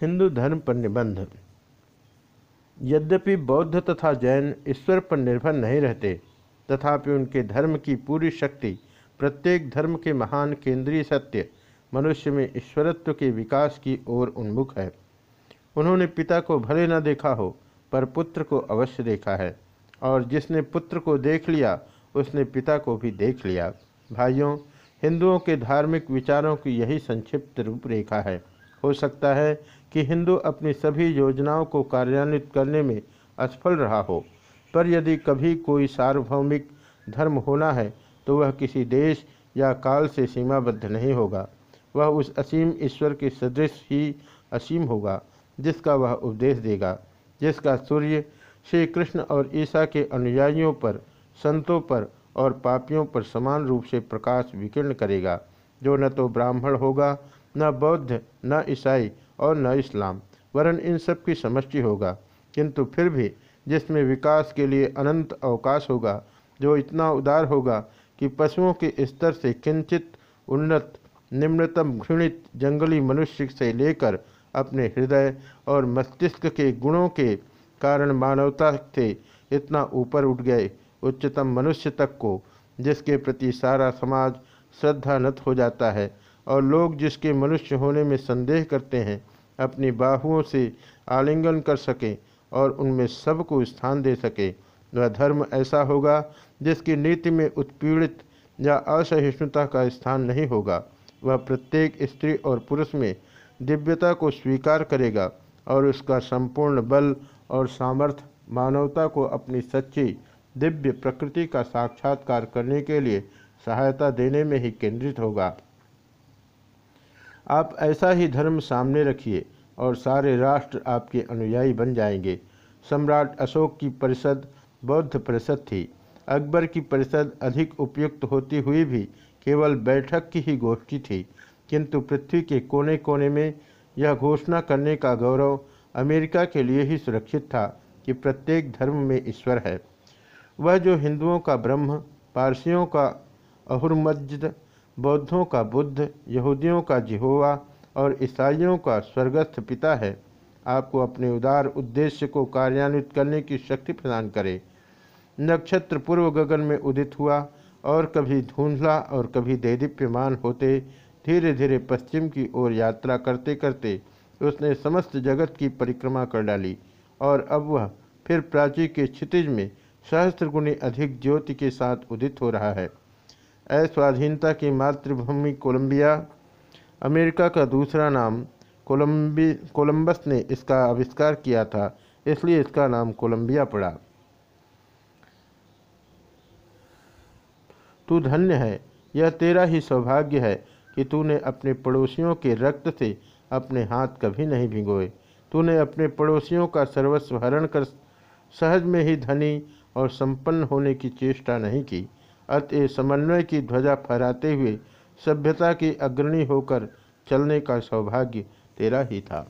हिंदू धर्म पर निबंध। यद्यपि बौद्ध तथा जैन ईश्वर पर निर्भर नहीं रहते, तथापि उनके धर्म की पूरी शक्ति प्रत्येक धर्म के महान केंद्रीय सत्य, मनुष्य में ईश्वरत्व के विकास की ओर उन्मुख है। उन्होंने पिता को भले न देखा हो, पर पुत्र को अवश्य देखा है, और जिसने पुत्र को देख लिया, उसने पिता को भी देख लिया। भाइयों, हिंदुओं के धार्मिक विचारों की यही संक्षिप्त रूपरेखा है। हो सकता है कि हिंदू अपनी सभी योजनाओं को कार्यान्वित करने में असफल रहा हो। पर यदि कभी कोई सार्वभौमिक धर्म होना है तो वह किसी देश या काल से सीमाबद्ध नहीं होगा। वह उस असीम ईश्वर के सदृश ही असीम होगा, जिसका वह उपदेश देगा, जिसका सूर्य श्री कृष्ण और ईसा के अनुयायियों पर, संतों पर और पापियों पर समान रूप से प्रकाश विकीर्ण करेगा, जो न तो ब्राह्मण होगा न बौद्ध, न ईसाई और न इस्लाम, वरन इन सब की समष्टि होगा। किंतु फिर भी जिसमें विकास के लिए अनंत अवकाश होगा, जो इतना उदार होगा कि पशुओं के स्तर से किंचित उन्नत, निम्नतम घृणित जंगली मनुष्य से लेकर अपने हृदय और मस्तिष्क के गुणों के कारण मानवता से इतना ऊपर उठ गए उच्चतम मनुष्य तक को, जिसके प्रति सारा समाज श्रद्धानत हो जाता है और लोग जिसके मनुष्य होने में संदेह करते हैं, अपनी बाहुओं से आलिंगन कर सकें और उनमें सबको स्थान दे सके। वह धर्म ऐसा होगा जिसकी नीति में उत्पीड़ित या असहिष्णुता का स्थान नहीं होगा। वह प्रत्येक स्त्री और पुरुष में दिव्यता को स्वीकार करेगा और उसका संपूर्ण बल और सामर्थ्य मानवता को अपनी सच्ची दिव्य प्रकृति का साक्षात्कार करने के लिए सहायता देने में ही केंद्रित होगा। आप ऐसा ही धर्म सामने रखिए और सारे राष्ट्र आपके अनुयायी बन जाएँगे। सम्राट अशोक की परिषद बौद्ध परिषद थी। अकबर की परिषद अधिक उपयुक्त होती हुई भी केवल बैठक की ही गोष्ठी थी। किंतु पृथ्वी के कोने कोने में यह घोषणा करने का गौरव अमेरिका के लिए ही सुरक्षित था कि प्रत्येक धर्म में ईश्वर है। वह जो हिंदुओं का ब्रह्म, पारसियों का अहुरमज्द बौद्धों का बुद्ध, यहूदियों का जिहोवा और ईसाइयों का स्वर्गस्थ पिता है। आपको अपने उदार उद्देश्य को कार्यान्वित करने की शक्ति प्रदान करे। नक्षत्र पूर्व गगन में उदित हुआ और कभी धुंधला और कभी देदीप्यमान होते धीरे धीरे पश्चिम की ओर यात्रा करते करते उसने समस्त जगत की परिक्रमा कर डाली और अब वह फिर प्राची के क्षितिज में सहस्त्र गुणी अधिक ज्योति के साथ उदित हो रहा है। अस्वाधीनता की मातृभूमि कोलंबिया, अमेरिका का दूसरा नाम कोलंबी, कोलंबस ने इसका आविष्कार किया था, इसलिए इसका नाम कोलंबिया पड़ा। तू धन्य है, यह तेरा ही सौभाग्य है कि तूने अपने पड़ोसियों के रक्त से अपने हाथ कभी नहीं भिगोए। तूने अपने पड़ोसियों का सर्वस्व हरण कर, सहज में ही धनी और संपन्न होने की चेष्टा नहीं की। अतः समन्वय की ध्वजा फहराते हुए सभ्यता की अग्रणी होकर चलने का सौभाग्य तेरा ही था।